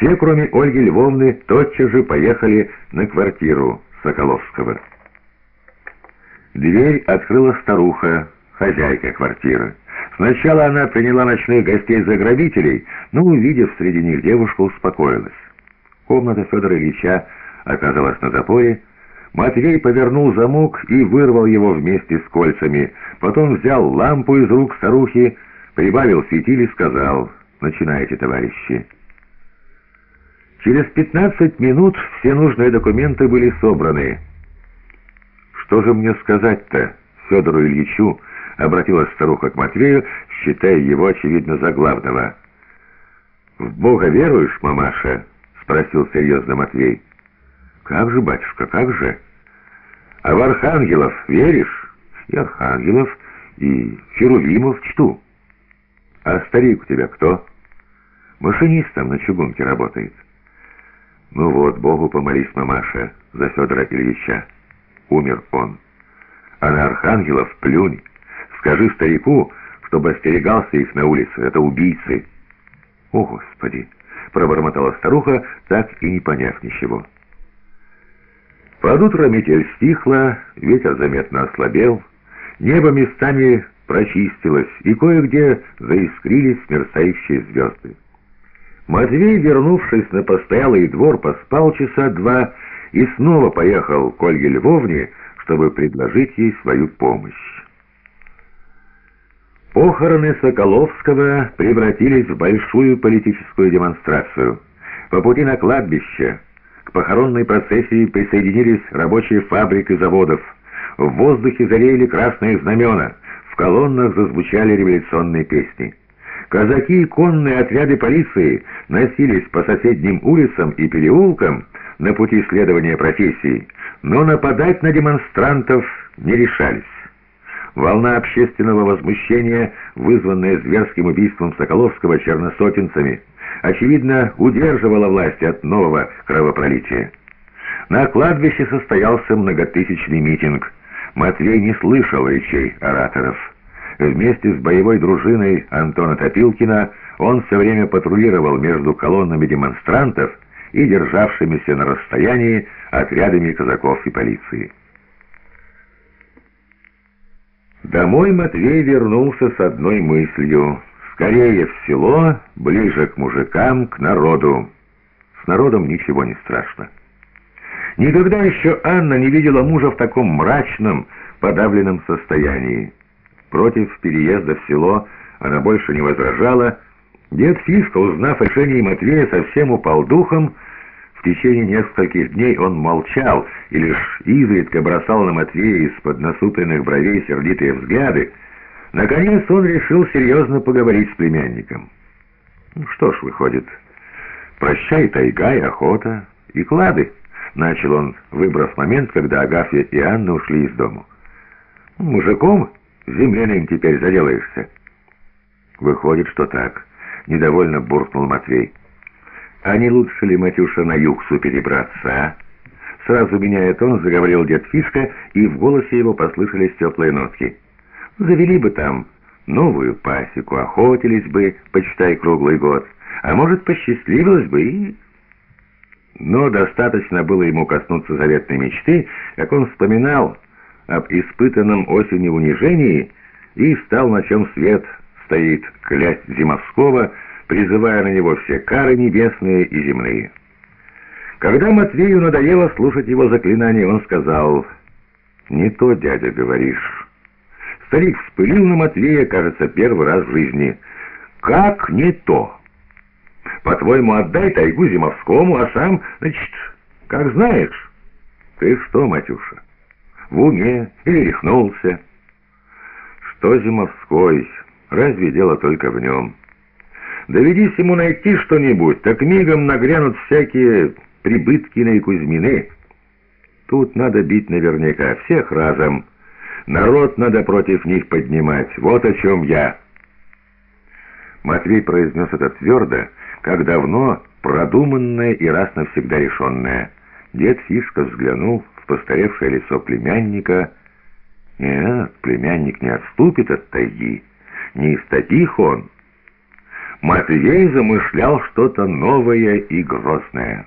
Все, кроме Ольги Львовны, тотчас же поехали на квартиру Соколовского. Дверь открыла старуха, хозяйка квартиры. Сначала она приняла ночных гостей за грабителей, но, увидев среди них девушку, успокоилась. Комната Федора Ильича оказалась на запоре. Матвей повернул замок и вырвал его вместе с кольцами. Потом взял лампу из рук старухи, прибавил фитиль и сказал «Начинайте, товарищи». Через 15 минут все нужные документы были собраны. «Что же мне сказать-то, Федору Ильичу?» — обратилась старуха к Матвею, считая его, очевидно, за главного. «В Бога веруешь, мамаша?» — спросил серьезно Матвей. «Как же, батюшка, как же?» «А в архангелов веришь?» «И архангелов, и херувимов чту». «А старик у тебя кто?» «Машинистом на чугунке работает». «Ну вот, Богу помолись, мамаша, за Федора Ильича. Умер он. А на архангелов плюнь. Скажи старику, чтобы остерегался их на улице. Это убийцы». «О, Господи!» — пробормотала старуха, так и не поняв ничего. Под утро метель стихла, ветер заметно ослабел, небо местами прочистилось, и кое-где заискрились мерцающие звезды. Матвей, вернувшись на постоялый двор, поспал часа два и снова поехал к Ольге Львовне, чтобы предложить ей свою помощь. Похороны Соколовского превратились в большую политическую демонстрацию. По пути на кладбище к похоронной процессии присоединились рабочие фабрик и заводов. В воздухе зареяли красные знамена, в колоннах зазвучали революционные песни. Казаки и конные отряды полиции носились по соседним улицам и переулкам на пути следования профессии, но нападать на демонстрантов не решались. Волна общественного возмущения, вызванная зверским убийством Соколовского черносотенцами, очевидно, удерживала власть от нового кровопролития. На кладбище состоялся многотысячный митинг. Матвей не слышал речей ораторов. Вместе с боевой дружиной Антона Топилкина он все время патрулировал между колоннами демонстрантов и державшимися на расстоянии отрядами казаков и полиции. Домой Матвей вернулся с одной мыслью. Скорее в село, ближе к мужикам, к народу. С народом ничего не страшно. Никогда еще Анна не видела мужа в таком мрачном, подавленном состоянии. Против переезда в село она больше не возражала. Дед Фишка, узнав о решении Матвея, совсем упал духом. В течение нескольких дней он молчал и лишь изредка бросал на Матвея из-под насупленных бровей сердитые взгляды. Наконец он решил серьезно поговорить с племянником. «Ну что ж, выходит, прощай тайга и охота, и клады», — начал он, выбрав момент, когда Агафья и Анна ушли из дому. «Мужиком?» Земляным теперь заделаешься». «Выходит, что так», — недовольно буркнул Матвей. «А не лучше ли, Матюша, на Юксу перебраться, а?» Сразу меняя тон, заговорил дед Фишка, и в голосе его послышались теплые нотки. «Завели бы там новую пасеку, охотились бы, почитай, круглый год, а может, посчастливилось бы и...» Но достаточно было ему коснуться заветной мечты, как он вспоминал об испытанном осенью унижении и стал, на чем свет стоит клясть Зимовского, призывая на него все кары небесные и земные. Когда Матвею надоело слушать его заклинание, он сказал, «Не то, дядя, говоришь». Старик вспылил на Матвея, кажется, первый раз в жизни. «Как не то? По-твоему, отдай тайгу Зимовскому, а сам, значит, как знаешь?» «Ты что, Матюша?» В уме или рехнулся. Что Зимовской? Разве дело только в нем? Доведись ему найти что-нибудь, так мигом нагрянут всякие Прибыткины и Кузьмины. Тут надо бить наверняка, всех разом. Народ надо против них поднимать, вот о чем я. Матвей произнес это твердо, как давно продуманное и раз навсегда решенное. Дед Фишка взглянул постаревшее лицо племянника. Нет, племянник не отступит от тайги. Не из таких он. Матвей замышлял что-то новое и грозное.